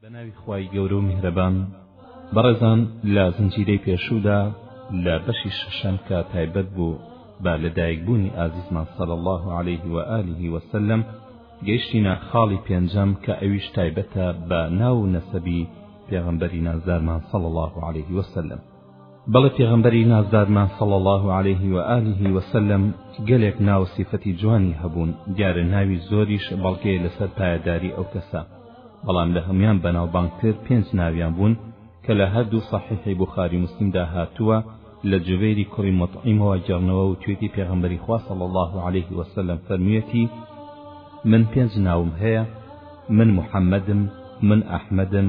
بە ناوی خوای گەورە و میهرەبان بەڕێزان لە زنجیرەی پێشوودا لە بەشی شەشەم کە تایبەت بوو بە لەدایکبوونی ئازیزمان سەل الله عليه و آله وسلم گەیشتینە خاڵی پێنجەم کە ئەویش تایبەتە بە ناو و نەسەبی پێغەمبەری نازدارمان سەل الله عليه وسلم بەڵێ پێغەمبەری نازدارمان صلی اللە علیه و آله و سلم گەلێک ناو و سیفەتی جوانی هەبوون دیارە ناوی زۆریش بەڵگەیە لەسەر پایەداری ئەو کەسە بەڵام لە هەموان بەناوبانگتر پێنج ناویان بوون کە لە هەردوو صحیحی بخاری مسلمدا هاتووە لە جوێری کوڕی مطعیمەوە گەڕنەوە و توێتی پێغەمبەری خوا صلی الله عليه وسلم فەرموویەتی من پێنج ناوم هەیە من محەممەدم من ئەحمەدم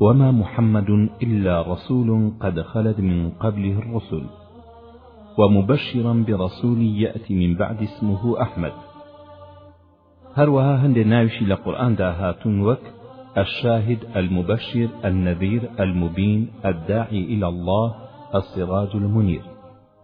وما محمد إلا رسول قد خلت من قبله الرسل ومبشرا برسول يأتي من بعد اسمه أحمد هەروەها هەندێک ناویشی لە قورآاندا هاتون وەک الشاهد المبشر النذير المبين الداعي إلى الله السراج المنير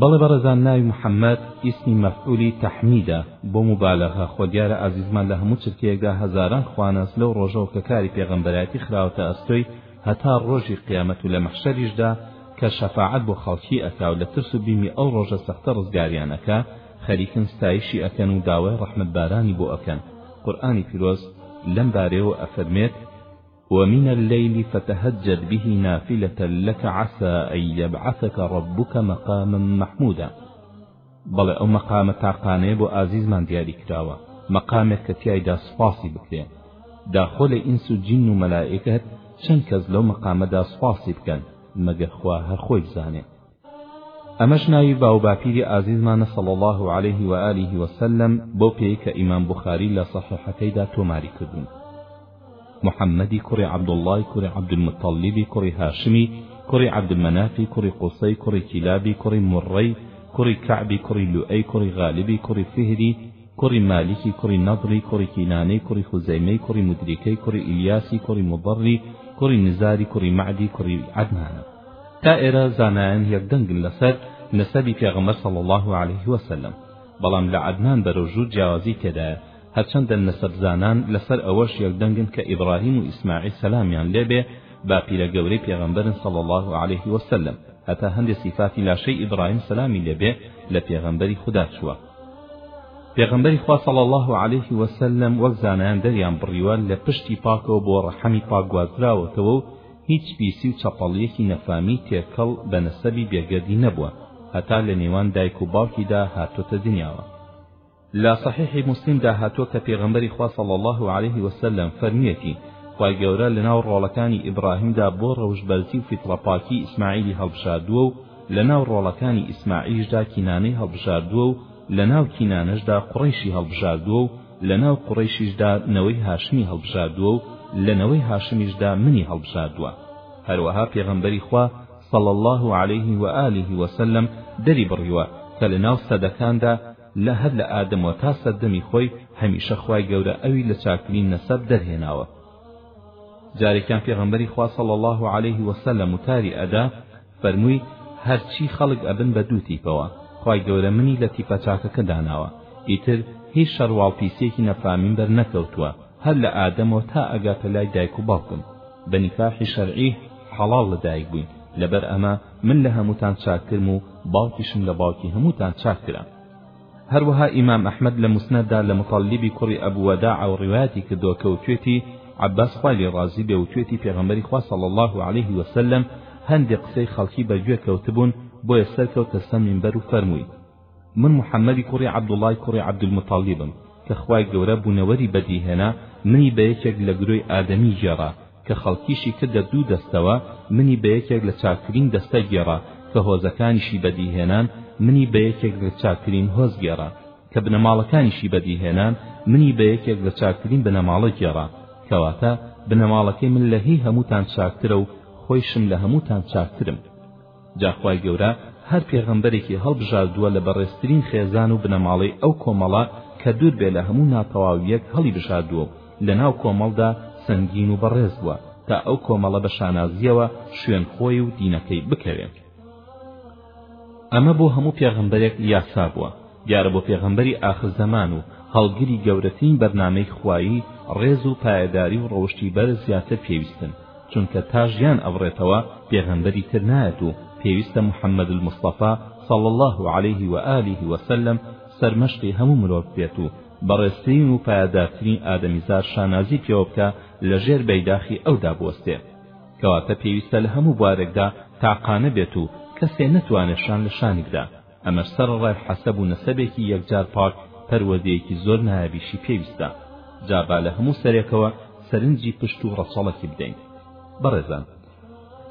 بەڵێ بەڕێزان ناوی محمد ئیسمی مەفعولی تحمیدە بۆ موبالەغە خۆ دیارە ئازیزمان لە هەموو چرکەیەکدا هەزاران خواناس لەو ڕۆژەوە کە کاری پێغەمبەرایەتی خراوەتە ئەستۆی هەتا ڕۆژی قیامەت و لە مەحشەریشدا کە شەفاعەت بۆ خەڵکی ئەکا و لە ترس و بیمی ئەو ڕۆژە سەختە ڕزگاریان ئەکا خەریکن ستایشی ئەکەن و داوای ڕەحمەتبارانی بۆ ئەکەن قورئانی پیرۆز لەم بارەیەوە ئەفەرمێت ومن اللیل فتهجد به نافلە لک عسا ان یبعثک ربک مقاما محمودا بەڵێ ئەو مەقامە تاقانەیە بۆ ئازیزمان دیاری کراوە مەقامێک کە تیایدا سوپاسی بکرێ داخۆ لە ئینس و جین و مەلائکەت چەند کەس لەو مەقامەدا سوپاسی بکەن مەگەر خوا هەر خۆی بزانێ ئەمەش ناوی باو باپیری ئازیزمانە صلی اللە علیه و آله و سلم بەو پێی کە ئیمام بوخاری لە صحیحەکەیدا تۆماری کردوون محمدی کوڕی عبداللەی کوڕی عبدالمطلبی کوڕی هاشمی کوڕی عبدالمنافی کوڕی قوسەی کوڕی کیلابی کوڕی مڕی کوڕی کەعبی کوڕی لوئەی کوڕی غالبی کوڕی فهری کوڕی مالیکی کوڕی نەضری کوڕی کینانەی کوڕی خوزەیمەی کوڕی مودریکەی کوڕی ئیلیاسی کوڕی موضڕی کوڕی نزاری کوڕی مەعدی کوڕی عەدنانە تا ئێرە زانایان یەکدەنگن لەسەر نەسەبی پێغەمبەر صلی الله علیه وسلم بەڵام لە عەدنان بەرەو ژوور جیاوازی تێدایە هەرچەندە نەسەبزانان لەسەر ئەوەش یەکدەنگن کە ئیبراهیم و ئیسماعیل سەلامیان لێبێ باپیرە گەورەی پێغەمبەرن صلی الله علیه وسلم هەتا هەندێ سیفاتی لاشەی ئیبراهیم سەلامی لێبێ لە پێغەمبەری خودا چووە پێغەمبەری خوا صلی الله علیه و سلم وەک زانایان دەریان بڕیوە لە پشتی پاکەوە بۆ ڕەحمی پاک گوازراوەتەوە و هیچ پیسی و چەپەڵیەکی نەفامی تێکەڵ بە نەسەبی بێگەردی نەبووە هەتا لە نێوان دایک و باوکیدا هاتۆتە دنیاوە لە صحیحی مسلمدا هاتووە کە پێغەمبەری خوا صلی الله علیه و سلم فەرمیەتی خوای گەورە لەناو ڕۆڵەکانی ئیبراهیمدا بۆ ڕەوشبەرزی و فیتڕەپاکی ئیسماعیلی هەڵبژاردووە و لە ناو ڕۆڵەکانی ئیسماعیشدا کینانەی هەڵبژاردووە و لە ناو کینانەشدا قوڕەیشی هەڵبژاردووە و لە ناو قوڕەیشیشدا نەوەی هاشمی هەڵبژاردووە و لە نەوەی هاشمیشدا منی هەڵبژاردووە هەروەها پێغەمبەری خوا صلی الله علیه و آله و سلم دەری بڕیوە کە لە ناو سەدەکاندا لە هەر لە ئادەمەوە تا سەردەمی خۆی هەمیشە خوای گەورە ئەوی لە چاکترین نەسەب دەرهێناوە جارێکیان پێغەمبەری خوا صلی الله علیه و سلم وتاری ئەدا فەرمووی، هەرچی خەڵک ئەبن بە دوو تیپەوە، خوای گەورە منی لە تیپە چاکەکە داناوە، ئیتر هیچ شەڕواڵ پیسیەکی نەفامیم بەر نەکەوتووە، هەر لە ئادەمەوە تا ئەگاتە لای دایک و باوکم بە نیکاحی شەرعی حەڵاڵ لە دایک بووین، لەبەر ئەمە من لە هەمووتان چاکترم و باوکیشم لە باوکی هەمووتان چاکترە. هەروەها ئیمام ئەحمەد لە موسنەددا لە موتەڵلیبی کوڕی ئەبو وەداعەوە ڕیوایەتی کردووە کە وتوێتی عەباس خوای لێ ڕازی بێ وتوێتی پێغەمبەری خوا صلی الله علیه وسلم هەندێک قسەی خەڵکی بەگوێ کەوتبوون بۆیە سەرکەوتە سەر مینبەر و فەرمووی من محەممەدی کوڕی عەبدوڵڵای کوڕی عەبدولموتەڵیبم کە خوای گەورە بوونەوەری بەدیهێنا منی بە یەکێک لە گرۆی ئادەمی گێڕا کە خەڵکیشی کردە دوو دەستەوە، منی بە یەکێک لە چاکترین دەستە گێڕا، کە هۆزەکانیشی بەدی هێنان، منی بە یەکێک لە چاکترین هۆز گێڕا، کە بنەماڵەکانیشی بەدی هێنان، منی بە یەکێک لە چاکترین بنەماڵە گێڕا، کەواتە بنەماڵەکەی من لە هی هەمووتان چاکترە و خۆیشم لە هەمووتان چاکترم. جا خوای گەورە هەر پێغەمبەرێکی هەڵبژاردووە لە بەڕێزترین خێزان و بنەماڵەی ئەو کۆمەڵە کە دوور بێ لە هەموو ناتەواوییەک هەڵیبژاردووە و لە ناو کۆمەڵدا سەنگین و بەڕێز بووە تا ئەو کۆمەڵە بە شانازییەوە شوێن خۆی و دینەکەی بکەوێ ئەمە بۆ هەموو پێغەمبەرێک یاسا بووە دیارە بۆ پێغەمبەری ئاخر زەمان و هەڵگری گەورەترین بەرنامەی خوایی ڕێز و پایەداری و ڕەوشتی بەرز زیاتر پێویستن چونکە تا ژیان ئەبڕێتەوە پێغەمبەری تر نایەت و پێویستە محمد المصطفی صلی اللە علیه و آله و سلم سەرمەشقی هەموو مرۆڤ بێت و بەڕێزترین و پایەدارترین ئادەمیزاد شانازی پێوە بکە لە ژێر بەیداخی ئەودا بوەستێ کەواتە پێویستە لە هەموو بوارێکدا تاقانە بێت و کەسێ نەتوانێت شان لە شانی بدا ئەمەش سەرەڕای حەسەب و نەسەبێکی یەکجار پاک پەروەردەیەکی زۆر نایابیشی پێویستە جا با لە هەموو سەرێکەوە سەرنجی پشت و ڕەچەڵەکی بدەین بەڕێزان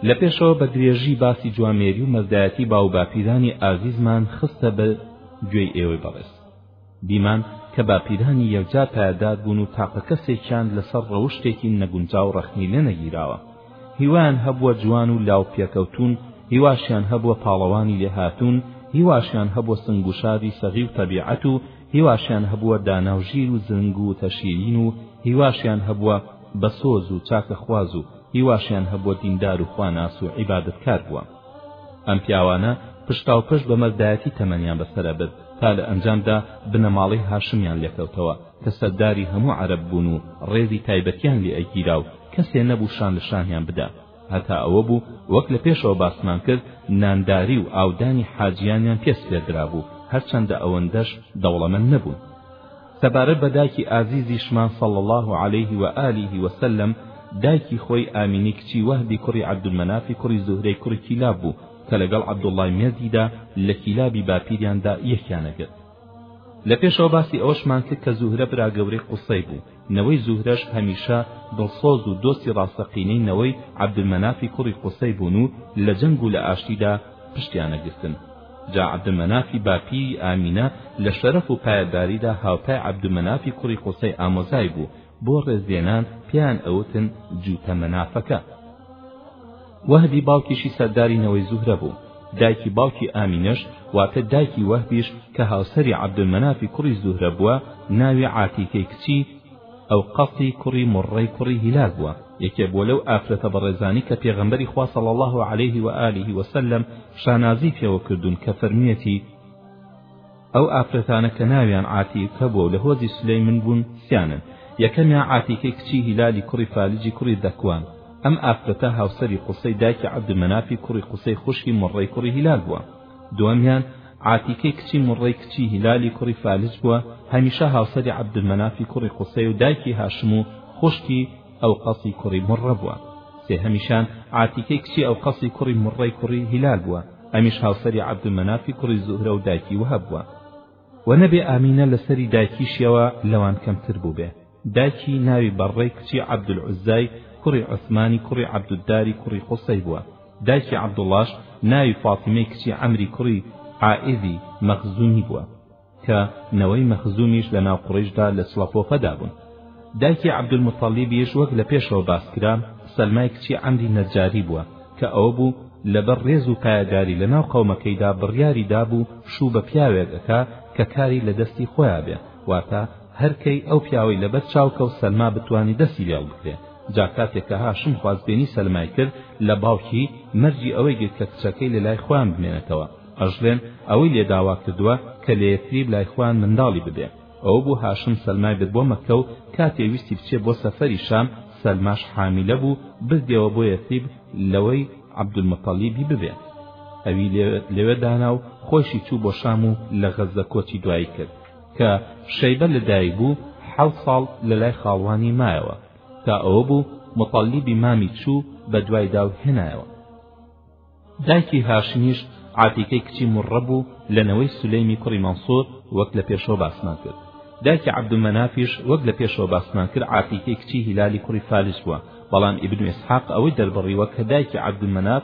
لە پێشەوە بە درێژی باسی جوامێری و مەردایەتی باوباپیرانی ئازیزمان خستە بە گوێی ئێوەی بەڕێز دیمان کە باپیرانی یەکجار پایەدار بوون و تاقە کەسێکیان لەسەر ڕەوشتێکی نەگونجاو ڕەخنەی لێ نەگیراوە هیوایان هەبووە جوان و لاو پێکەوتوون هیواشیان هەبووە پاڵەوانی لێهاتوون هیواشیان هەبووە سنگوشادی سەغی و تەبیعەت و هیواشیان هەبووە دانا و ژیر و زرنگ و تەشیرین و هیواشیان هەبووە بە سۆز و چاکەخواز و هیواشیان هەبووە دیندار و خواناس و عیبادەتکار بووە ئەم پیاوانە پشتاوپشت بە مەردایەتی تەمەنیان بەسەرە برد تا لە ئەنجامدا بنەماڵەی هاشمیان لێکەوتەوە کە سەرداری هەموو عەرەب بوون و ڕێزی تایبەتیان لێ ئەگیرا و کەسێ نەبوو شان لە شانیان بدا هەتا ئەوە بوو وەک لە پێشەوە باسمان کرد نانداری و ئاودانی حاجیانیان پێ سپێردرابوو هەرچەندە ئەوەندەش دەوڵەمەند نەبوون سەبارەت بە دایکی ئازیزیشمان صلی اللە علیه و آله و سلم دایکی خۆی ئامینەی کچی وەهبی کوڕی عەبدولمەنافی کوڕی زوهرەی کوڕی کیلاب بوو کە لەگەڵ عەبدوڵڵای مێزدیدا لە کیلابی باپیریاندا یەکیانەگرت لە پێشەوە باسی ئەوەشمان کرد کە زوهرە برا گەورەی قوسەی بوو نەوەی زوهرەش هەمیشە دڵسۆز و دۆستی ڕاستەقینەی نەوەی عەبدولمەنافی کوڕی قوسەی بوون و لە جەنگ و لە ئاشتیدا پشتیانەگرتن جا عەبدمەنافی باپیری ئامینە لە شەرەف و پایەداریدا هاوتای عەبدمەنافی کوڕی قوسەی ئامۆزای بوو بۆ ڕێزلێنان پێیان ئەوتن جووتە مەنافەکە وەهبی باوکیشی سەرداری نەوەی زوهرە بوو دایکی باوکی ئامینەش واتە دایکی وەهبیش کە هاوسەری عەبدمەنافی کوڕی زوهرە بووە ناوی عاتیکەی کچی ئەوقەفی کوڕی موڕڕەی کوڕی هیلاک بووە، یەکێ بووە لەو ئافرەتە بەڕێزانەی کە پێغەمبەری خوا صلی اللە علیه و آله و سلم شانازی پێوە کردوون کە فەرموویەتی ئەو ئافرەتانە کە ناویان عاتیکە بووە و لە هۆزی سلیمن بوون سیانن یەکەمیان عاتیکەی کچی هیلالی کوڕی فالجی کوڕی دەکوان ئەم ئافرەتە هاوسەری قوسەی دایکی عەبدمەنافی کوڕی قوسەی خوشکی موڕڕەی کوڕی هیلال بووە دووەمیان عاتیکەی کچی مڕڕەی کچی هیلالی کوڕی فالج بووە هەمیشە هاوسەری عەبدولمەنافی کوڕی قوسەی و دایکی هاشم و خوشکی ئەوقەسی کوڕی مڕڕە بووە سێهەمیشان عاتیکەی کچی ئەوقەسی کوڕی مڕڕەی کوڕی هیلال بووە ئەمیش هاوسەری عەبدولمەنافی کوڕی زوهرە و دایکی وەهەب بووە و نەبێ ئامینە لەسەری دایکیشیەوە لەوان کەمتر بووبێ دایکی ناوی بەڕڕەی کچی عەبدولعوزای کوڕی عوسمانی کوڕی عەبدوداری کوڕی قوسەی بووە، دایکی عەبدوڵڵاش ناوی فاتیمەی کچی عەمری کوڕی عائیزی مەخزوومی بووە، کە نەوەی مەخزوومیش لە ناو قوڕەیشدا لە چڵەپۆپەدا بوون. دایکی عەبدولموتەڵیبیش وەک لە پێشەوە باس کرا سەلمای کچی عەمری نەجاری بووە، کە ئەوە بوو لەبەر ڕێز و پایەداری لە ناو قەومەکەیدا بڕیاری دابوو شوو بە پیاوێک ئەکا کە کاری لە دەستی خۆیا بێ، واتە هەر کەی ئەو پیاوەی لەبەر چاو کەوت سەلما بتوانی دەستی لێ هەڵبگرێ جا کاتێک کە هاشم خواست بێنی سەلمای کرد لە باوکی مەرجی ئەوەی گرت کە کچەکەی لە لای خۆیان بمێنێتەوە ئەژلێن ئەوەی لێ داوا کردووە کە لە یەسریب لای خۆیان منداڵی ببێ ئەوە بوو هاشم سەلمای برد بۆ مەککە و کاتێ ویستی بچێ بۆ سەفەری شام سەلماش حامیلە بوو بردێەوە بۆ یەسریب لەوەی عەبدولمەتەڵیبی ببێ ئەوی لەوێ دانا و خۆشی چوو بۆ شام و لە غەزە کۆچی دوایی کرد کە شەیبە لە دایک بوو حەوت ساڵ لە لای خاڵوانی مایەوە تا ئەوە بوو موتەڵیبی مامی چوو بە دوایدا و هێنایەوە دایکی هاشمیش عاتیکەی کچی مڕە بوو لە نەوەی سولەیمی کوڕی مەنسوور وەک لە پێشەوە باسمان کرد دایکی عەبدولمەنافیش وەک لە پێشەوە باسمان کرد عاتیکەی کچی هیلالی کوڕی فالج بووە بەڵام ئیبن ئیسحاق ئەوەی دەربڕیوە کە دایکی عەبدولمەناف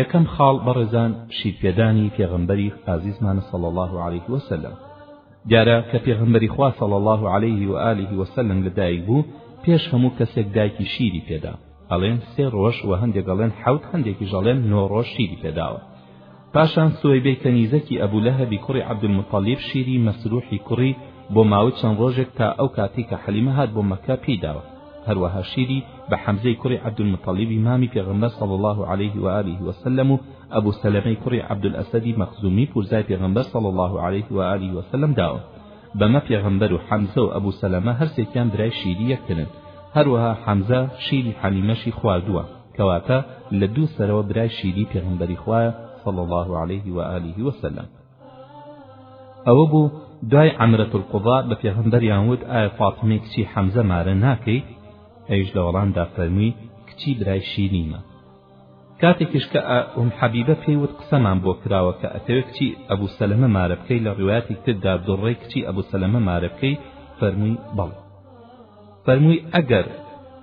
یەکەم خاڵ بەڕێزان شیر پێدانی پێغەمبەری ئازیزمان صلی الله علیه وسلم دیارە کە پێغەمبەری خوا صلی الله علیه و آله وسلم لەدایک بوو پێش هەموو کەسێک دایکی شیری پێدا ئەڵێن سێ ڕۆژ و هەندێک ئەڵێن حەوت هەندێکیش ئەڵێن نۆ ڕۆژ شیری پێداوە پاشان سوەیبەی کەنیزەکی ئەبو لەهەبی کوڕی عەبدولموتەڵیب شیری مەسروحی کوڕی بۆ ماوەی چەند ڕۆژێک تا ئەو کاتەی کە حەلیمە هات بۆ مەککە پێی داوە هەروەها شیری بە حەمزەی کوڕی عەبدولموتەڵیبی مامی پێغەمبەر صلی الله علیه و آله و سلم و ئەبو سەلەمەی کوڕی عەبدولئەسەدی مەخزومی پورزای پێغەمبەر صلی الله علیه و آله و سلم داوە بەمە پێغەمبەر و حەمزە و ئەبو سەلەمە هەرسێکیان برای شیری یەکترن هەروەها حەمزە شیری حەلیمەشی خواردووە کەواتە لە دوو سەرەوە برای شیری پێغەمبەری خوایە صلی الله علیه و آله و سلم ئەوە بوو دوای عمرەت القضا بە پێغەمبەریان وت ئایا فاطمەی کچی حەمزە مارە ناکەی ئەویش لە وەڵامدا فەرمووی کچی برای شیرینمە کاتێکیش کە ئەم حەبیبە پێی وت قسەمان بۆ کراوە کە ئەتەوێت کچی ئەبوو سەلەمە مارە بکەی لە ڕوایەتی تردا دڕڕەی کچی ئەبوو سەلەمە مارە بکەی فەرمووی بەڵێ فەرمووی ئەگەر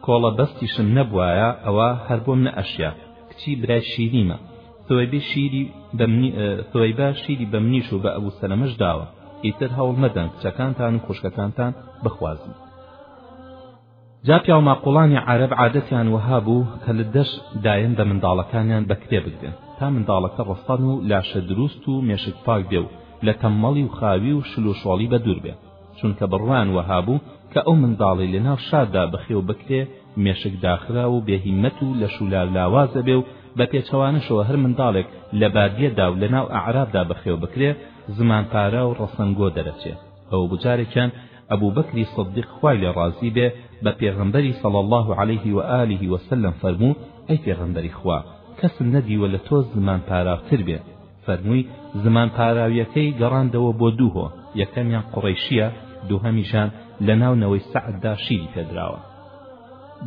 کۆڵە بەستیشم نەبوایە ئەوا هەر بۆم نەئەشیا کچی برای شیریمە ثوەیبی شیری بەمنی ثوەیبە شیری بەمنیش و بە ئەبوو سەلەمەش داوە ئیتر هەوڵ مەدەن کچەکانتان و خوشکەکانتان بخوازن جا پیاو ماقوڵانی عرب عادەتیان وەها بوو کە لە دەش دایەن بە منداڵەکانیان بە کرێ بگرن تا منداڵەکە ڕستان و لاشە دروست و مێشک پاک بێ و لە تەممەڵی و خاوی و شلوشۆڵی بە دوور بێ چونکە بڕوایان وەهابوو کە ئەو منداڵەی لەناو شاردا بەخێو بکرێ مێشک داخراو و بێ هیمەت و لەش و لاو لاواز ئەبێ و بە پێچەوانەشەوە هەر منداڵێک لە بادیەدا و لەناو ئەعرابدا بەخێو بکرێ زمان پارا و ڕەسەنگۆ دەرەچێ ئەوە بجارێکیان ئەبوبەکری صدیق خوای لێ ڕازی بێ بە پێغەمبەری صلی الله علیه و آله وسلم فەرموو ئەی پێغەمبەری خوا کەسم نەدیوە لە تۆ زمان پاراوتر بێ فەرمووی، زمان پاراویەکەی گەڕاندەوە بۆ دوو هۆ، یەکەمیان قوڕەیشییە، دووهەمیشان لە ناو نەوەی سەعددا شیری پێدراوە.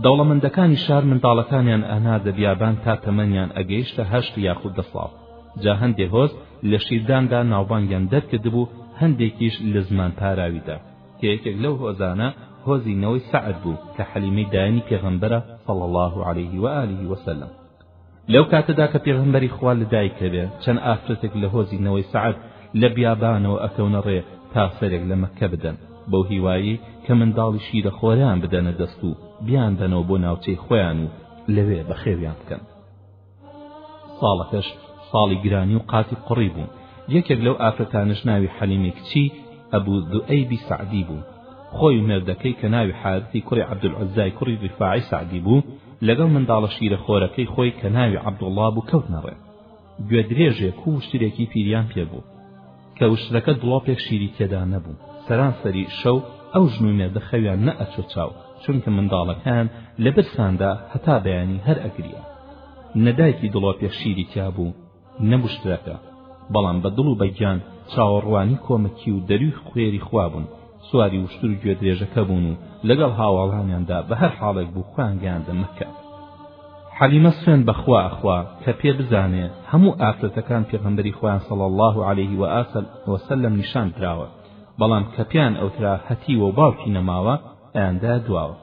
دەوڵەمەندەکانی شار منداڵەکانیان ئەناردە بیابان تا تەمەنیان ئەگەیشتە هەشت یاخود دە ساڵ، جا هەندێ هۆز لە شیرداندا ناوبانگیان دەرکردبوو، هەندێکیش لە زمان پاراویدا، کە یەکێک لەو هۆزانە هۆزی نەوەی سەعد بوو، کە حەلیمەی دایەنی پێغەمبەرە صلی اللە علیه و آله و سلم. لەو کاتەدا کە پێغەمبەری خوا لە دایک ئەبێ چەند ئافرەتێک لە هۆزی نەوەی سەعد لە بیابانەوە ئەکەونە ڕێ تا سەرێک لە مەککە بدەن بەو هیوایی کە منداڵی شیرە خۆریان بدەنە دەست و بیان بەنەوە بۆ ناوچەی خۆیان و لەوێ بەخێویان بکەن ساڵەکەش ساڵی گرانی و قاتی قڕی بوو یەکێک لەو ئافرەتانش ناوی حەلیمی کچی ئەبوو دوئەیبی سەعدی بوو خۆی مێردەکەی کە ناوی حارثی کوڕی عەبدولعەزای کوڕی ڕیفاعی سەعدی بوو لەگەڵ منداڵە شیرە خۆرەکەی خۆی کە ناوی عەبدوڵڵا بوو کەوتنە ڕێ گوێ درێژێک و وشترێکی پیریان پێ بوو کە وشترەکە دڵۆپێک شیری تێدا نەبوو سەرانسەری شەو ئەو ژن و مێردە خەویان نەئەچۆ چاو چونکە منداڵەکان لە برساندا هەتا بەیانی هەر ئەگریا نەدایکی دڵۆپێک شیری تیا بوو نەمشترەکە بەڵام بە دڵ و بە گیان چاوەڕوانی کۆمەکی و دەروی خوێری خوا بوون سواری وشتر و گوێدرێژەکە بوون و لەگەڵ هاواڵانیاندا بە هەر حاڵێک بوو خۆیان گەیاندە مەکە حەلیمە سوێن بەخوا ئەخوا کە پێ بزانێ هەموو ئافرەتەکان پێغەمبەری خۆیان صلی الله عليه و آسل وسلم نیشان دراوە بەڵام کە پێیان ئەوترا هەتیوە و باوکی نەماوە ئەیاندا دواوە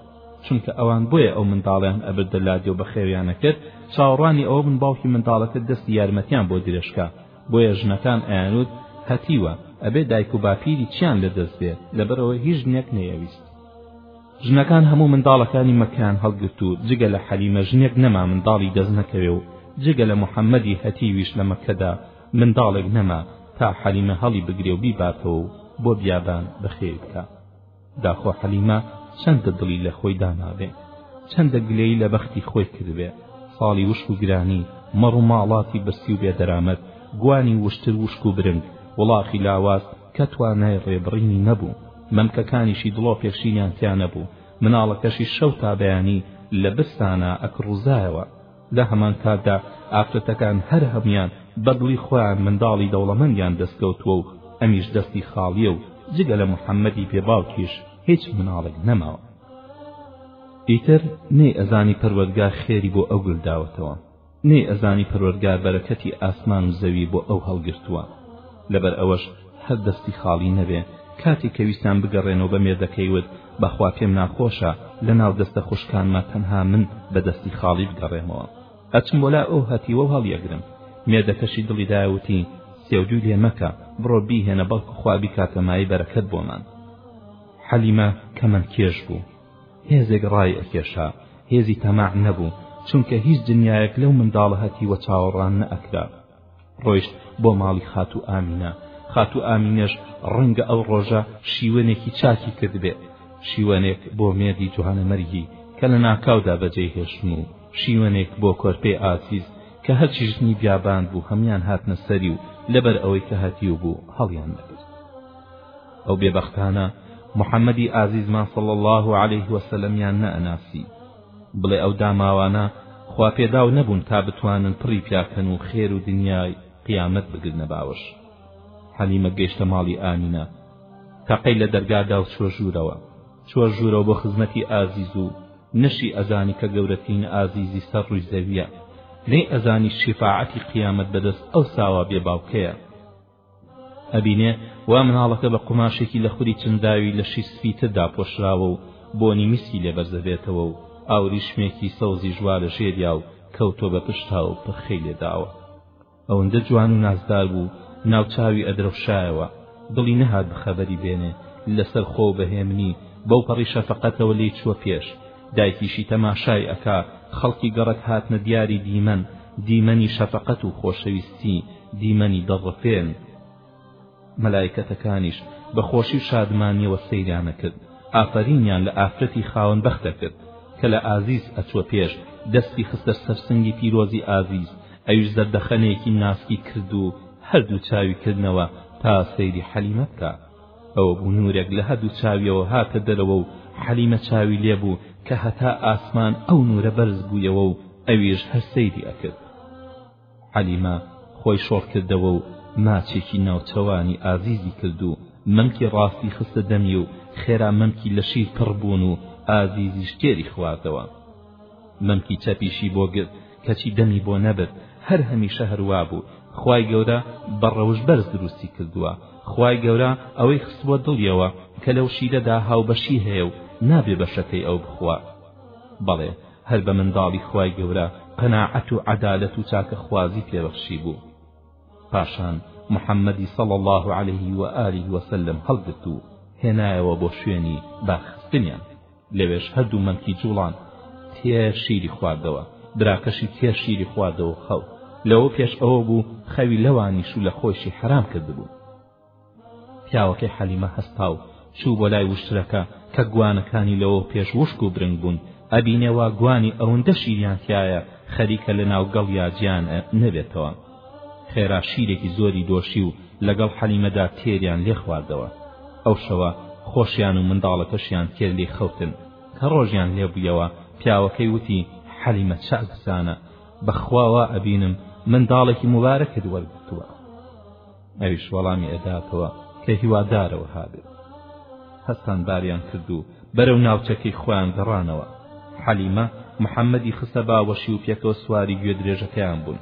چونکە ئەوان بۆیە ئەو منداڵیان ئەبردە لادێ و بەخێویانە کرد چاوەڕوانی ئەوە بن باوکی منداڵەکە دەستی یارمەتیان بۆ درێژکا بۆیە ژنەکان ئەیانوت هەتیوە ئەبێ دایک و باپیری چیان لەدەست دێ لەبەرەوە هیچ نەک نەیەویست ژنەکان هەموو منداڵەکانی مەکەیان هەڵگرت و جگە لە حەلیمە ژنێک نەما منداڵی دەست نەکەوێ و جگە لە محەممەدی هەتیویش لە مەکەدا منداڵێک نەما تا حەلیمە هەڵی بگرێ و بیباتەوە و بۆ بیابان بەخێوی بکە داخۆ حەلیمە چەندە دڵی لە خۆی دانابێ چەندە گلەی لە بەختی خۆی کردبێ ساڵی وشک و گرانی مەڕ و ماڵاتی بەستی و بێدەرامەت گوانی وشتر وشک و برنگ وڵاخی لاواز کە توانای ڕێبڕینی نەبوو مەمکەکانیشی دڵۆ پێشینیان تیا نەبوو مناڵەکەشی شەو تا بەیانی لە برسانا ئەکڕوزایەوە لە هەمان کاتدا ئافرەتەکان هەر هەموویان بە دڵی خۆیان منداڵی دەوڵەمەندیان دەستکەوتووە و ئەمیش دەستی خاڵییە و جگە لە محەممەدی پێ باوکیش هیچ مناڵێک نەماوە ئیتر نەی ئەزانی پەروەرگار خێری بۆ ئەو گل داوەتەوە نەی ئەزانی پەروەرگار بەرەکەتی ئاسمان و زەوی بۆ ئەو هەڵگرتووە لەبەر ئەوەش هەر دەستی خاڵی نەبێ. کاتێ کە ویستان بگەڕێنەوە بە مێردەکەی وت، بەخوا پێم ناخۆشە لەناو دەستە خوشکانما تەنها من بە دەستی خاڵی بگەڕێمەوە. ئەچم بۆ لای ئەو هەتیوە و هەڵیەگرم. مێردەکەشی دڵی دایە وتی، سێودووی لێ مەکە، بڕۆ بیهێنە بەڵکو خوا بیکاتە مایەی بەرەکەت بۆمان. حەلیمە کەمەندکێش بوو. هێزێک ڕای ئەکێشا. هێزی تەماع نەبوو، چونکە هیچ دنیایەک لەو منداڵە هەتیوە چاوەڕان نەئەکرا. ڕۆیشت بۆ ماڵی خاتوو ئامینە خاتوو ئامینەش ڕەنگە ئەو ڕۆژە شیوەنێکی چاکی کردبێ شیوەنێک بۆ مێردی جوانەمەرگی کە لە ناکاودا بەجێی هێشتن و شیوەنێک بۆ کۆرپەی ئازیز کە هەرچی ژنی بیابان بوو هەموان هاتنە سەری و لەبەر ئەوەی کە هەتیو بوو هەڵیان نەگرت ئەو بێبەختانە محەممەدی ئازیزمان صلی الله عليه وسلم یان نەئەناسی بڵێ ئەو داماوانە خوا پێداو نەبوون تا بتوانن پڕی پیاکەن و خێر و دنیای قیامەت بگرنە باوەش حەلیمە گەیشتە ماڵی ئامینە تەقەی لە دەرگادا و چوە ژوورەوە چوە ژوورەوە بۆ خزمەتی ئازیز و نەشی ئەزانی کە گەورەترین ئازیزی سەر ڕووی زەویە نەی ئەزانی شیفاعەتی قیامەت بەدەست ئەو ساوا بێ باوکەیە ئەبینێ وا مناڵەکە بە قوماشێکی لە خوری چنراوی لەشی سپی تر داپۆشراوە و بۆنی میسکی لێ بەرزەبێتەوە و ئاوریشمێکی سەوزیش وا لە ژێریا و کەوتۆ بە پشتا و پرخەی لێ داوە ئەوەندە جوان و نازدار بوو ناوچاوی ئەدرەوشایەوە دڵی نەهات بخەبەری بێنێ لەسەر خۆ بە هێمنی بەو پەڕی شەفەقەتەوە لێی چووە پێش دایکیشی تەماشای ئەکا خەڵکی گەڕەک هاتنە دیاری دیمەن دیمەنی شەفەقەت و خۆشەویستی دیمەنی دەڕفێن مەلایکەتەکانیش بە خۆشی و شادمانیەوە سەیریان ئەکرد ئافەرینیان لە ئافرەتی خاوەن بەختە کرد کە لە ئازیز ئەچوە پێش دەستی خستە سەرسنگی پیرۆزی ئازیز ئەویش زەردەخەنێکی ناسکی کرد و هەردوو چاوی کردنەوە تا سەیری حەلیمە بکە ئەوە بوو نورێک لە هەردوو چاویەوە هاتە دەرەوە و حەلیمە چاوی لێبوو کە هەتا ئاسمان ئەو نورە بەرز بوویەوە و ئەویش هەر سەیری ئەکرد حەلیمە خۆی شۆڕ کردەوە و ماچێکی ناوچەوانی ئازیزی کرد و مەمکی ڕاستی خستە دەمی و خێرا مەمکی لە شیر پڕ بوون و ئازیزیش تێری خواردەوە مەمکی چەپیشی بۆ گرت کەچی دەمی بۆ نەبرد هەر هەمیشە هەروا بوو خوای گەورە بە ڕەوش بەرز دروستی کردووە خوای گەورە ئەوەی خستووە دڵیەوە کە لەو شیرەدا هاوبەشی هەیە و نابێ بەشەکەی ئەو بخوا بەڵێ هەر بە منداڵی خوای گەورە قەناعەت و عەدالەت و چاکە خوازی پێ بەخشی بوو پاشان محەممەدی صلی الله عليه و آله وسلم هەڵگرت و هێنایەوە بۆ شوێنی باخستنیان لەوێش هەردوو مەمکی جوڵان تێ شیری خواردەوە براکەشی تێ شیری خواردەوە خەو لەوە پێش ئەوە بوو خەوی لەوانیش و لە خۆشی حرام کردبوو پیاوەکەی حەلیمە هەستا و چوو بۆ لای وشترەکە کە گوانەکانی لەوە پێش وشک و برنگ بوون ئەبینێ وا گوانی ئەوەندە شیریان تیایە خەریکە لە ناوگەڵیا جیان نەبێتەوە خێرا شیرێکی زۆری دۆشی و لەگەڵ حەلیمەدا تێریان لێ خواردەوە ئەو شەوە خۆشیان و منداڵەکەشیان تێر لێ خەوتن کە ڕۆژیان لێ بوویەوە پیاوەکەی وتی حەلیمە چاک بزانە بەخواوە ئەبینم منداڵێکی مبارەکت وەرگتووە ئەویش وەڵامی ئەداتەوە کە هیوادارە وەها بێت هەستان باریان کرد و بەرەو ناوچەکەی خۆیان گەڕانەوە حەلیمە محەممەدی خستە باوەشی و پێکەوە سواری گوێدرێژەکەیان بوون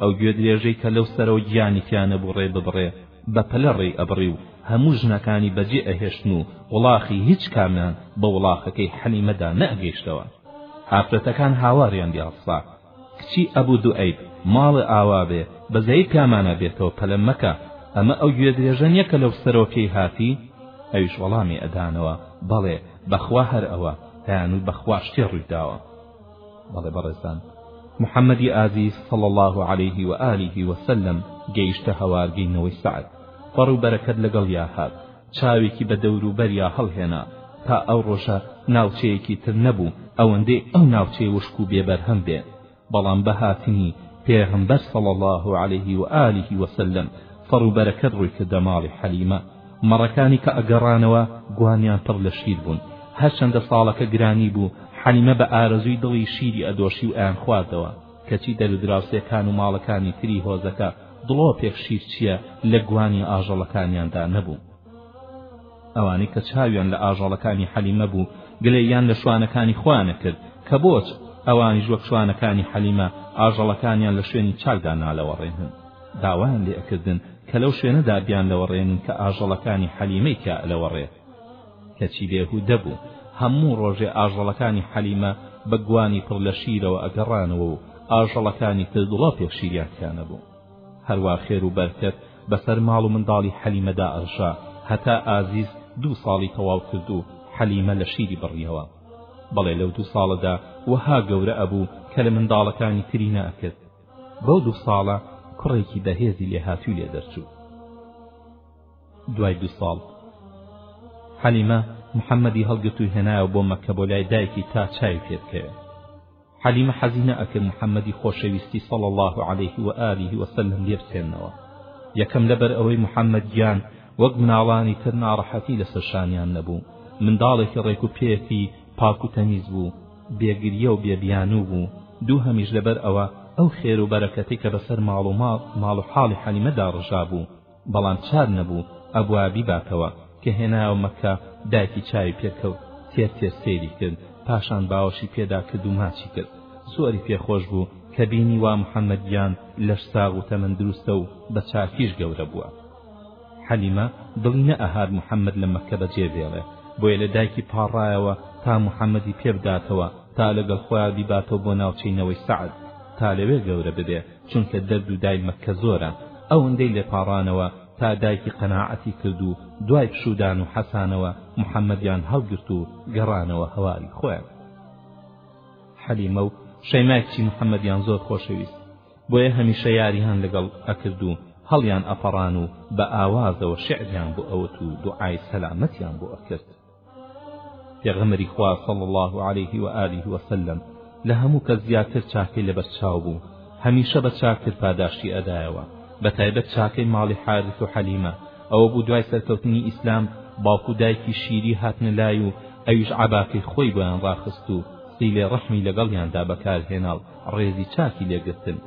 ئەو گوێدرێژەی کە لەو سەرەوە گیانی تیانە بوو ڕێ ببڕێ بە پەلە ڕێی ئەبڕی و هەموو ژنەکانی بەجێ ئەهێشتن و وڵاخی هیچ کامیان بە وڵاخەکەی حەلیمەدا نەگەیشتەوە ئافرەتەکان هاواریان دیاڕسا کچی ئەبو دوئەیب، ماڵێ ئاوا بێ بەزەیی پیامانا بێتەوە پەلە مەکە، ئەمە ئەو گوێدرێژە نیە کە لەو سەرەوە پێی هاتی؟ ئەویش وەڵامی ئەدانەوە، بەڵێ بەخوا هەر ئەوە، ئەیانووی بەخوا شتێ ڕووی داوە. بەڵێ بەڕێزان، محمدی ئازیز صلی اللە علیه و آله و سلم گەیشتە هەوارگەی نەوەی سەعد، فەڕ و بەرەکەت لەگەڵیا هات، چاوێکی بە دەوروبەریا هەڵهێنا تا ئەو ڕۆژە ناوچەیەکی تر نەبوو ئەوەندەی ئەو ناوچەی وشک و بێبەرهەم بێ بەڵام بە هاتنی پێغەمبەر صلی الله علیه و آله وسلم فەڕ و بەرەکەت ڕووی کردە ماڵی حەلیمە مەڕەکانی کە ئەگەڕانەوە گوانیان پڕ لە شیر بوون هەرچەندە ساڵەکە گرانی بوو حەلیمە بە ئارەزووی دڵی شیری ئەدۆشی و ئەیان خواردەوە کەچی دەرودراوسێکان و ماڵەکانی تری هۆزەکە دڵۆپێک شیرچیە لە گوانی ئاژەڵەکانیاندا نەبوو ئەوانەی کە چاویان لە ئاژەڵەکانی حەلیمە بوو گلەیان لە شوانەکانی خۆیانە کرد کە بۆچ ئەوانیش وەک شوانەکانی حەلیمە ئاژەڵەکانیان لە شوێنی چاکدا نالەوەڕێنن داوایان لێ ئەکردن کە لەو شوێنەدا بیان لەوەڕێنن کە ئاژەڵەکانی حەلیمەی تیا لەوەڕێت کەچی بێهودە بوو، هەموو ڕۆژێ ئاژەڵەکانی حەلیمە بە گوانی پڕ لە شیرەوە ئەگەڕانەوە و ئاژەڵەکانی تر دڵۆپێک شیریان تیا نەبوو. هەروا خێر و بەرکەت بەسەر ماڵ و منداڵی حەلیمەدا ئەڕژا، هەتا ئازیز دوو ساڵی تەواو کرد و حەلیمە لە شیری بڕییەوە. بەڵێ لەو دوو ساڵەدا وەها گەورە ئەبوو کە لە منداڵەکانی تری نەئەکرد. بەو دوو ساڵە کوڕێکی بەهێزی لێهاتووی لێ دەرچوو. دوای دوو ساڵ حەلیمە محەممەدی هەڵگرت و هێنایەوە بۆ مەکە بۆ لای دایکی تا چاوی پێ بکەوێت حەلیمە حەزینە ئەکرد محەممەدی خۆشەویستی سەڵ الله عليه و ئالیه وسلم لێ بسێنەوە یەکەم لەبەر ئەوەی محەممەد گیان وەک مناڵانی تر ناڕەحەتی لەسەر شانیان نەبوو منداڵێکی ڕێک و پێکی پاک و تەمیز بوو بێگریە و بێبیانوو بوو دوو هەمیش لەبەر ئەوە ئەو خێر و بەرەکەتی کە بەسەر ماڵ و ماڵ ماڵ و حاڵی حەلیمەدا ڕژا بوو بەڵام چار نەبوو ئەبوا بیباتەوە کە هێنایەوە مەککە دایکی چاوی پێکەوت تێر تێر سەیری کرد پاشان باوەشی پێدا کرد و ماچی کرد زۆری پێخۆش بوو کە بینی وا محەممەد گیان لەش ساغ و تەمەن دروستە و بە چاکیش گەورە بووە حەلیمە دڵی نەئەهات محەممەد لە مەککە بەجێ بێڵێ بۆیە لە دایکی پاڕایەوە تا محەممەدی پێبداتەوە تا لەگەڵ خۆیان بیباتەوە بۆ ناوچەی نەوەی سەعد تا لەوێ گەورە ببێ چونکە دەرد و دای مەککە زۆرە ئەوەندەی لێ پاڕانەوە تا دایکی قەناعەتی کرد و دوای پشوودان و حەسانەوە محەمەدیان هەڵگرت و گەڕانەوە هەواری خۆیان حەلیمە و شەیمای کچی محەمەدیان زۆر خۆشەویست بۆیە هەمیشە یاریان لەگەڵ ئەکرد و هەڵیان ئەپەڕان و بە ئاوازەوە شعریان بۆ ئەوت و دوعای سەلامەتیان بۆ ئەکرد پێغەمبەری خوا صلی الله علیه و آله و سلم لە هەموو کەس زیاتر چاکەی لەبەر چاو بوو هەمیشە بە چاکتر پاداشتی ئەدایەوە بە تایبەت چاکەی ماڵی حارث و حەلیمە ئەوە بوو دوای سەرکەوتنی ئیسلام باوکو دایکی شیری هاتنە لای و ئەویش عباکەی خۆی بۆیان ڕاخست و سیلێ ڕەحمی لەگەڵیاندا بەکارهێناڵ ڕێزی چاکی لێگرتن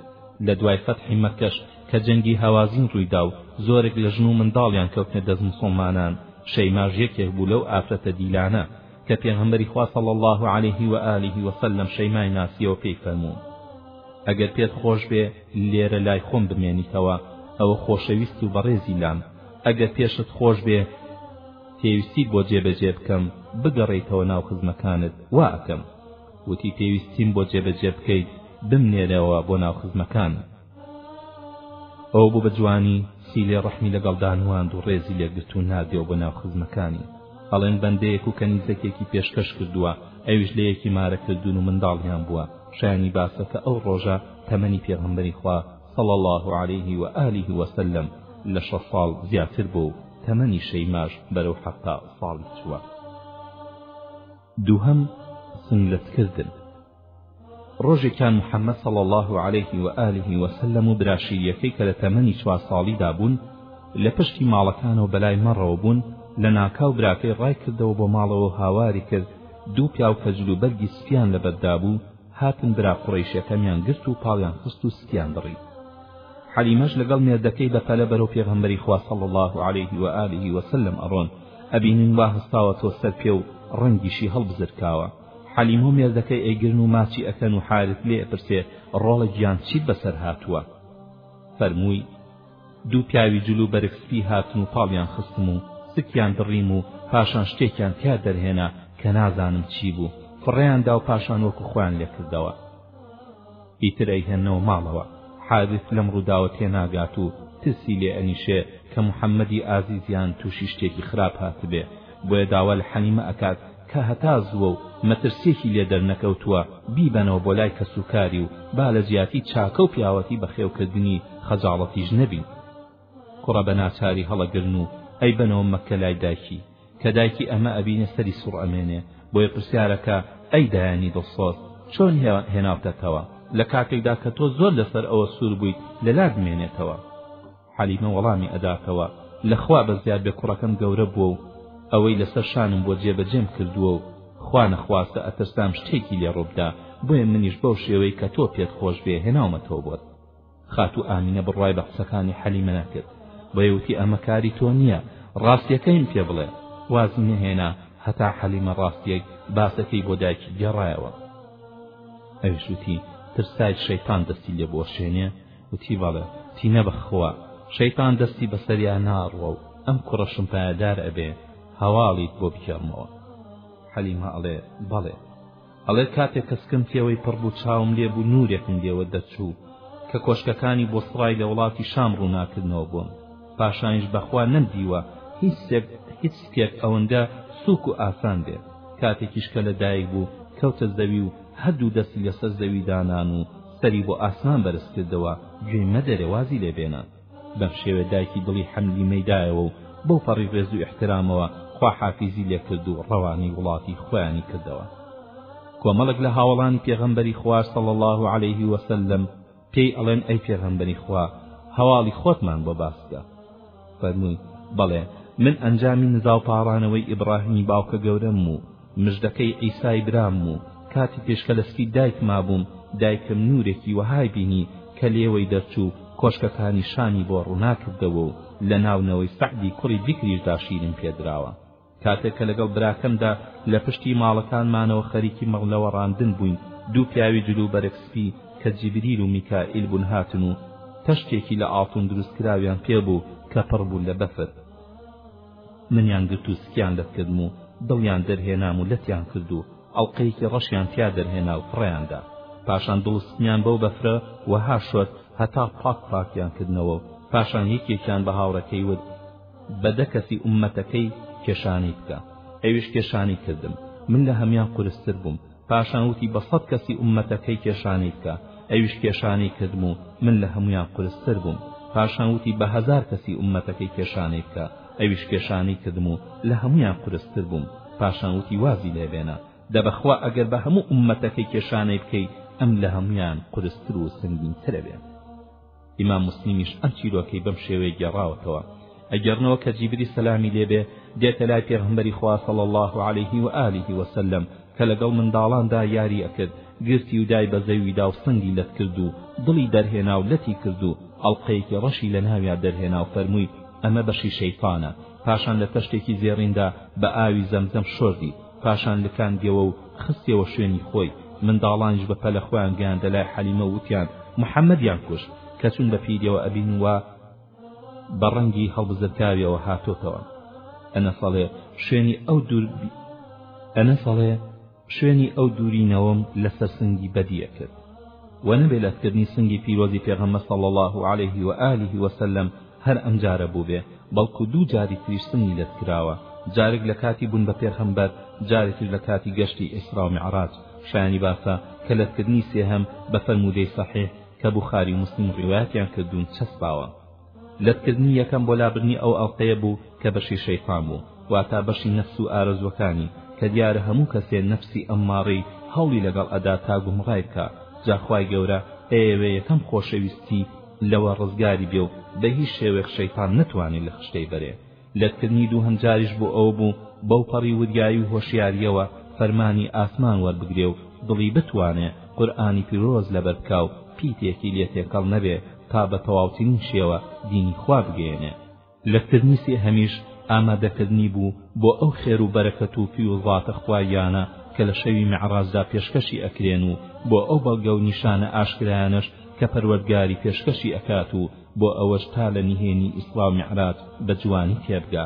لە دوای فەتحی مەکەش کە جەنگی هەوازین ڕوویدا و زۆرێک لە ژن و منداڵیان کەوتنە دەست موسڵمانان، شەیماش یەکێک بوو لەو ئافرەتە دیلانە، کە پێغەمبەری خوا صلی اللە علیه و آله و سلم شەیمای ناسیەوە پێی فەرموو، ئەگەر پێت خۆشبێ لێرە لای خۆم بمێنیتەوە، ئەوە خۆشەویست و بەڕێزی لام، ئەگەر پێشت خۆشبێ پێویستیت بۆ جێبەجێ بکەم بگەڕێیتەوە ناو خزمەکانت، وا ئەکەم. وتی، پێویستیم بۆ جێبەجێ بکەیت بمنێرەوە بۆ ناو خزمەکانم. ئەو بوو بە جوانی سیلێ ڕەحمی لەگەڵ دانواند و ڕێزی لێگرت و ناردەوە بۆ ناو خزمەکانی ئەڵێن بەندەیەک و کەنیزەکێکی پێشکەش کردووە ئەویش لە یەکی مارە کردوون و منداڵیان بووە شایانی باسە کە ئەو ڕۆژە تەمەنی پێغەمبەری خوا صلى الله عليه وآله وسلم لە شەست ساڵ زیاتر بوو تەمەنی شەیماش بەرەو حەفتا ساڵی چووە دووهەم سنگلەتکردن ڕۆژێکیان محەممەد صلی الله علیه و آله و سلم و براشیریەکەی کە لە تەمەنی چوار ساڵیدا بوون لە پشتی ماڵەکانەوە بەلای مەڕەوە بوون لە ناکاو براکەی ڕای کردەوە بۆ ماڵەوە هاواری کرد دوو پیاو کە جل و بەرگی سپیان لەبەردا بوو هاتن برا قوڕیشەکەمیان گرت و پاڵیان خست و سپیان بڕی حەلیمەش لەگەڵ مێردەکەی بە پەلە بەرەو پێغەمبەری خوا صلی الله علیه و آله و سلم ئەڕۆن ئەبینین وا هەستاوە تۆ سەر پێ و ڕەنگیشی هەڵبزرکاوە حەلیمو مێردەکەی ئەیگرن و ماچی ئەکەن و حارس لێ ئەپرسێ ڕۆڵە گیان چیت بەسەر هاتووە فەرمووی دوو پیاوی جلو بەرگ سپی هاتن و پاڵیان خستم و سکیان دڕیم و پاشان شتێکیان تیا دەرهێنا کە نازانم چی بوو فڕێیاندا و پاشان وەکو خۆیان لێکردەوە ئیتر ئەیهێننەوە ماڵەوە حاریس لەم ڕووداوە تێناگات و ترسی لێ ئەنیشێ کە محەممەدی ئازیزیان تووشی شتێکی خراپ هاتبێ بۆیە داوا لە حەلیمە ئەکات کە هەتا زووە و مەترسیەکی لێ دەرنەکەوتووە بیبەنەوە بۆ لای کەسوکاری و با لە جیاتی چاکە و پیاوەتی بەخێوکردنی خەجاڵەتیش نەبین کوڕە بە ناچاری هەڵەگرن و ئەیبەنەوە مەککە لای دایکی کە دایکی ئەمە ئەبینێ سەری سوڕ ئەمێنێ بۆیە پرسیارەکە ئەی دایانی دڵسۆز چۆن هێناوتەتەوە لە کاتێکدا کە تۆ زۆر لەسەر ئەوە سوور بوویت لەلا بمێنێتەوە حەلیمە وەڵامی ئەداتەوە لەخوا بە زیاد بێ کوڕەکەم گەورە بووە و ئەوەی لەسەر شانم بۆ جێبەجێم کردووە و خوا نەخواستە ئەترسام شتێکی لێ ڕووبدا بۆیە منیش بەو شێوەی کە تۆ پێت خۆش بێ هێناومەتەوە بۆت خاتوو ئامینە بڕوای بە قسەکانی حەلیمە نەکرد بۆیە وتی ئەمە کاری تۆ نییە ڕاستیەکەیم پێ بڵێ وازی نەهێنا هەتا حەلیمە ڕاستیەک باسەکەی بۆ دایکی گێڕایەوە ئەویش وتی ترسای شەیتان دەستی لێ بۆشێنێ وتی بەڵێ تینە بەخوا شەیتان دەستی بەسەریا ناڕوە و ئەم کوڕەشم پایەدار ئەبێ هەواڵیت بۆ بکێڕمەوە حەلیمە ئەڵێ بەڵێ ئەڵێ کاتێک کە سکمتیەوەی پڕ بوو چاوم لێ بوو نورێکم لێوە دەرچوو کە کۆشکەکانی بۆ سڕای لە وڵاتی شام ڕووناکردنەوە بۆم پاشانیش بەخوا نەمدیوە هیچ سێک هیچ سکێک ئەوەندە سوک و ئاسان بێت کاتێکیش کە لەدایک بوو کەوتە زەوی و هەردوو دەستی لەسەر زەوی دانان و سەری بۆ ئاسمان بەرز کردەوە گوێی مەدەرێ وازی لێ بێنە بەمشێوێ دایکی دڵی حەملی مەیدایەوە و بەو پەڕی ڕێز و ئیحترامەوە خواحافیزی لێ کرد و ڕەوانەی وڵاتی خۆیانی کردەوە کۆمەڵک لە هاوەڵانی پێغەمبەری خوا صلی الله علیه وسلم پێی ئەڵێن ئەی پێغەمبەری خوا هەواڵی خۆتمان بۆ باس بکە فەرمووی بەڵێ من ئەنجامی نزا و پاڕانەوەی ئیبراهیمی باوکە گەورەم و مژدەکەی عیسای برام و کاتی پێشکەلەسکی دایک مابووم دایکم نورێکی وەهای بینی کە لێوەی دەرچوو کۆشکەکانی شامی بۆ ڕووناکردەوە و لە ناو نەوەی سەعدی کوڕی بیکریشدا شیرم پێدراوە کاتێک کە لەگەڵ براکەمدا لە پشتی ماڵەکانمانەوە خەریکی مەغلەوە ڕاندن بووین دوو پیاوی جلو بەرەک سپی کە جیبریل و میکائیل بوون هاتن و تەشتێکی لە ئاڵتون دروستکراویان پێبوو کە پڕ بوو لە بەفر منیان گرت و سکیان لەتکردم و دڵیان دەرهێنام و لەتیان کرد و ئەڵلقەیەکی ڕەشیان تیا دەرهێنا و فڕێیاندا پاشان دڵ سکیان بەو بەفرە وەها شۆرد هەتا پاک پاکیان کردنەوە و پاشان یەکێکیان بە هاوڕەکەی وت بە دە کەسی ئومەتەکەی کێشانی بکە ئەویش کێشانی کردم من لە هەمان قورستر بووم پاشان وتی بە سەد کەسی ئوممەتەکەی کێشانەی بکە ئەویش کێشانەی کردم و من لە هەمویان قورستر بووم پاشان وتی بە هەزار کەسی ئوممەتەکەی کێشانەی بکە ئەویش کێشانەی کردم و لە هەمویان قورستر بووم پاشان وتی وازی لێبێنە دەبەخوا ئەگەر بە هەموو ئوممەتەکەی کێشانەی بکەی ئەم لە هەمویان قورستر و سنگینترە بێت ئیمام موسلیمیش ئەم چیرۆکەی بەم شێوەیە گێڕاوەتەوە ئەگەڕنەوە کە جیبری سەلامی لێبێ دێتە لای پێغمبەری خوا صلی الله عليه و آله وسلم کە لەگەڵ منداڵاندا یاری ئەکرد گرتی و دای بە زەویدا و سنگی لەت کرد و دڵی دەرهێنا و لەتی کرد و ئەڵقەیەکی ڕەشی لە ناویا دەرهێنا و فەرمووی ئەمە بەشی شەیتانە پاشان لە تەشتێکی زێڕیندا بە ئاوی زەمزەم شۆردی پاشان لکاندیەوە و خستیەوە شوێنی خۆی، منداڵانیش بە پەلە خۆیان گەیاندە لای حەلیمە و وتیان محەمەدیان کوشت، کە چون بە پیریەوە ئەبین وا بە ڕەنگی هەڵبزرکاویەوە هاتۆتەوە. ئەنەس ئەڵێ شوێنی ئەو دوور ئەنەس ئەڵێ شوێنی ئەو دوورینەوەم لەسەر سنگی بەدیە کرد. وە نەبێ لەتکردنی سنگی پیرۆزی پێغەمبەر صلی اللە علیه و آله و سلم هەر ئەم جارە بووبێ بەڵکو دوو جاری تریش سنگی لەتکراوە جارێک لە کاتی بوون بە پێغەمبەر جارێکیش لە کاتی گەشتی ئیسرا و معراج شایانی باسە کە لەتکردنی سێهەم بە فەرموودەی صحیح کە بوخاری و مسلم ڕیوایەتیان کردوون چەسپاوە لەتکردنی یەکەم بۆ لابردنی ئەو ئەڵقەیە بوو کە بەشی شەیتان بوو واتا بەشی نەفس و ئارەزوەکانی کە دیارە هەموو کەسێ نەفسی ئەمماڕەی هەوڵی لەگەڵ ئەدا تا گومڕای بکا جا خوای گەورە ئەیەوێ یەکەم خۆشەویستی لەوە ڕزگاری بێ و بەهیچ شێوەیەک شەیتان نەتوانێ لەخشتەی بەرێ لەتکردنی دووهەم جاریش بۆ ئەوە بوو بەو پەڕی وریایی و هۆشیارییەوە فەرمانی ئاسمان وەربگرێ و دڵی بتوانێ قورئانی پیرۆز لەبەر بکا و پیتێکی لێ تێکەڵ نەبێ تا بە تەواوترین شێوە دینی خوا بگەیەنێ. لەتکردنی سێهەمیش ئامادەکردنی بوو بۆ ئەو خێر و بەرەکەت و فیوضاتە خواییانە کە لە شەوی مێعڕاجدا پێشکەشی ئەکرێن و بۆ ئەو بەڵگە و نیشانە ئاشکرایانەش کە پەروەردگاری پێشکەشی ئەکات و بۆ ئەوەش تا لە نهێنی ئیسڵاو میعراج بە جوانی تێبگا.